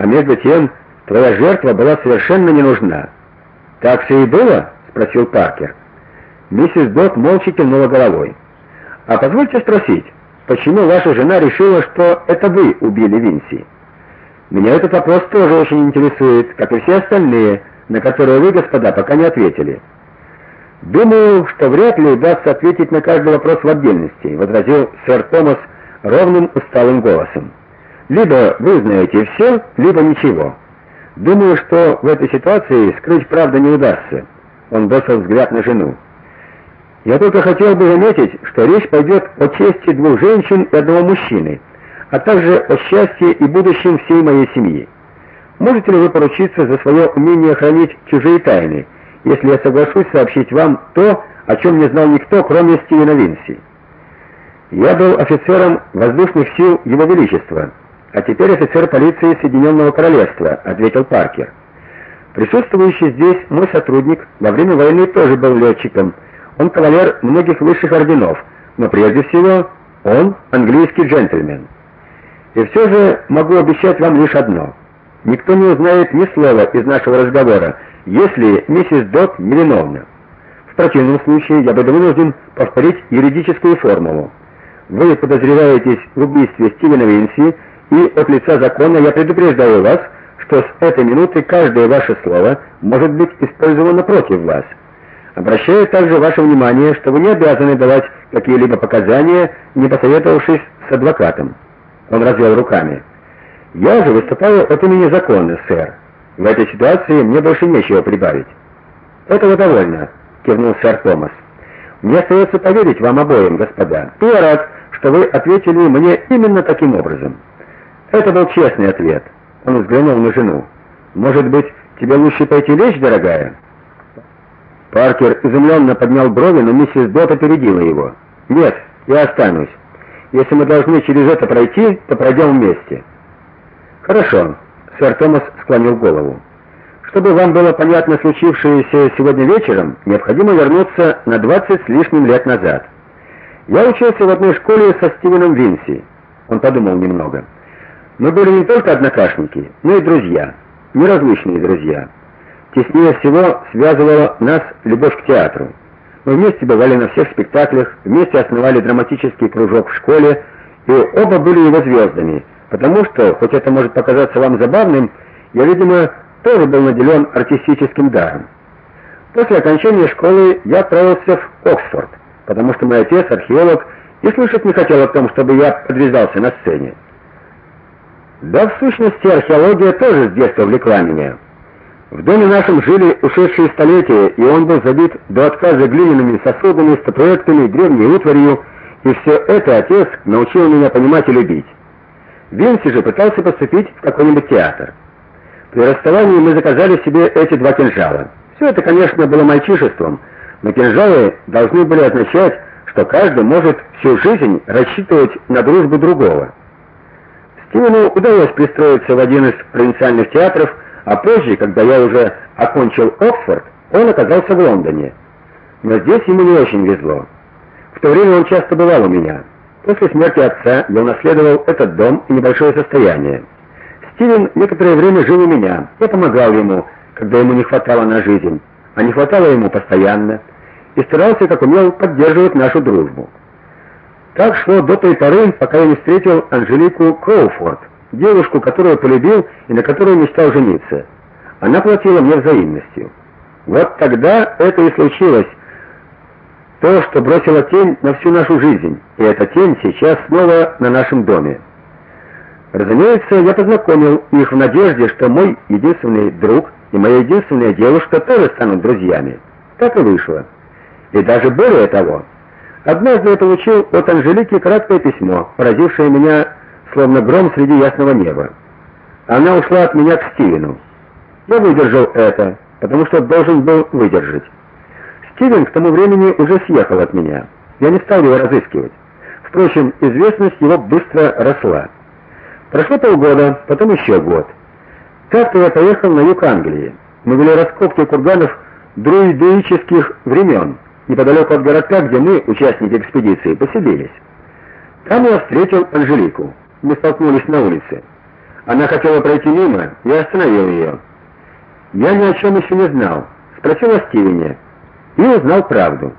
А между тем, твоя жертва была совершенно не нужна. Так все и было? спросил Паркер. Миссис Дот молча кивнула головой. А позвольте спросить, почему ваша жена решила, что это вы убили Винси? Меня этот вопрос тоже очень интересует, как и все остальные, на которые вы, господа, пока не ответили. Думаю, что вряд ли удастся ответить на каждый вопрос в отдельности, возразил сэр Томас ровным усталым голосом. Либо вы знаете все, либо ничего. Думаю, что в этой ситуации скрыть правду не удастся. Он бросил взгляд на жену. Я только хотел бы заметить, что речь пойдет о чести двух женщин и одного мужчины, а также о счастье и будущем всей моей семьи. Можете ли вы поручиться за свое умение хранить чужие тайны? если я соглашусь сообщить вам то, о чем не знал никто, кроме Стивена Винси. Я был офицером воздушных сил Его Величества, а теперь офицер полиции Соединенного Королевства, ответил Паркер. Присутствующий здесь мой сотрудник во время войны тоже был летчиком. Он кавалер многих высших орденов, но прежде всего он английский джентльмен. И все же могу обещать вам лишь одно: никто не узнает ни слова из нашего разговора если миссис Дот невиновна. В противном случае я буду вынужден повторить юридическую формулу. Вы подозреваетесь в убийстве Стивена Винси, и от лица закона я предупреждаю вас, что с этой минуты каждое ваше слово может быть использовано против вас. Обращаю также ваше внимание, что вы не обязаны давать какие-либо показания, не посоветовавшись с адвокатом. Он развел руками. Я же выступаю от имени закона, сэр. В этой ситуации мне больше нечего прибавить. Этого довольно, кивнул сэр Томас. Мне остается поверить вам обоим, господа. Я рад, что вы ответили мне именно таким образом. Это был честный ответ. Он взглянул на жену. Может быть, тебе лучше пойти лечь, дорогая? Паркер изумленно поднял брови, но миссис Дот опередила его. Нет, я останусь. Если мы должны через это пройти, то пройдем вместе. Хорошо. Сэр Томас склонил голову. Чтобы вам было понятно случившееся сегодня вечером, необходимо вернуться на 20 с лишним лет назад. Я учился в одной школе со Стивеном Винси. Он подумал немного. Мы были не только однокашники, но и друзья, неразлучные друзья. Теснее всего связывала нас любовь к театру. Мы вместе бывали на всех спектаклях, вместе основали драматический кружок в школе, и оба были его звездами – Потому что, хоть это может показаться вам забавным, я, видимо, тоже был наделен артистическим даром. После окончания школы я отправился в Оксфорд, потому что мой отец археолог и слышать не хотел о том, чтобы я подвязался на сцене. Да в сущности археология тоже с детства влекла меня. В доме нашем жили ушедшие столетия, и он был забит до отказа глиняными сосудами, статуэтками, древней утварью, и все это отец научил меня понимать и любить. Винси же пытался поступить в какой-нибудь театр. При расставании мы заказали себе эти два кинжала. Все это, конечно, было мальчишеством, но кинжалы должны были означать, что каждый может всю жизнь рассчитывать на дружбу другого. Стивену удалось пристроиться в один из провинциальных театров, а позже, когда я уже окончил Оксфорд, он оказался в Лондоне. Но здесь ему не очень везло. В то время он часто бывал у меня. После смерти отца я унаследовал этот дом и небольшое состояние. Стивен некоторое время жил у меня. Я помогал ему, когда ему не хватало на жизнь, а не хватало ему постоянно, и старался, как умел, поддерживать нашу дружбу. Так шло до той поры, пока я не встретил Анжелику Кроуфорд, девушку, которую полюбил и на которой мечтал жениться. Она платила мне взаимностью. Вот тогда это и случилось, то, что бросило тень на всю нашу жизнь, и эта тень сейчас снова на нашем доме. Разумеется, я познакомил их в надежде, что мой единственный друг и моя единственная девушка тоже станут друзьями. Так и вышло. И даже более того, однажды я получил от Анжелики краткое письмо, поразившее меня словно гром среди ясного неба. Она ушла от меня к Стивену. Я выдержал это, потому что должен был выдержать. Стивен к тому времени уже съехал от меня. Я не стал его разыскивать. Впрочем, известность его быстро росла. Прошло полгода, потом еще год. Как-то я поехал на юг Англии. Мы вели раскопки курганов друидических времен, неподалеку от городка, где мы, участники экспедиции, поселились. Там я встретил Анжелику. Мы столкнулись на улице. Она хотела пройти мимо, я остановил ее. Я ни о чем еще не знал. Спросил о Стивене и узнал правду.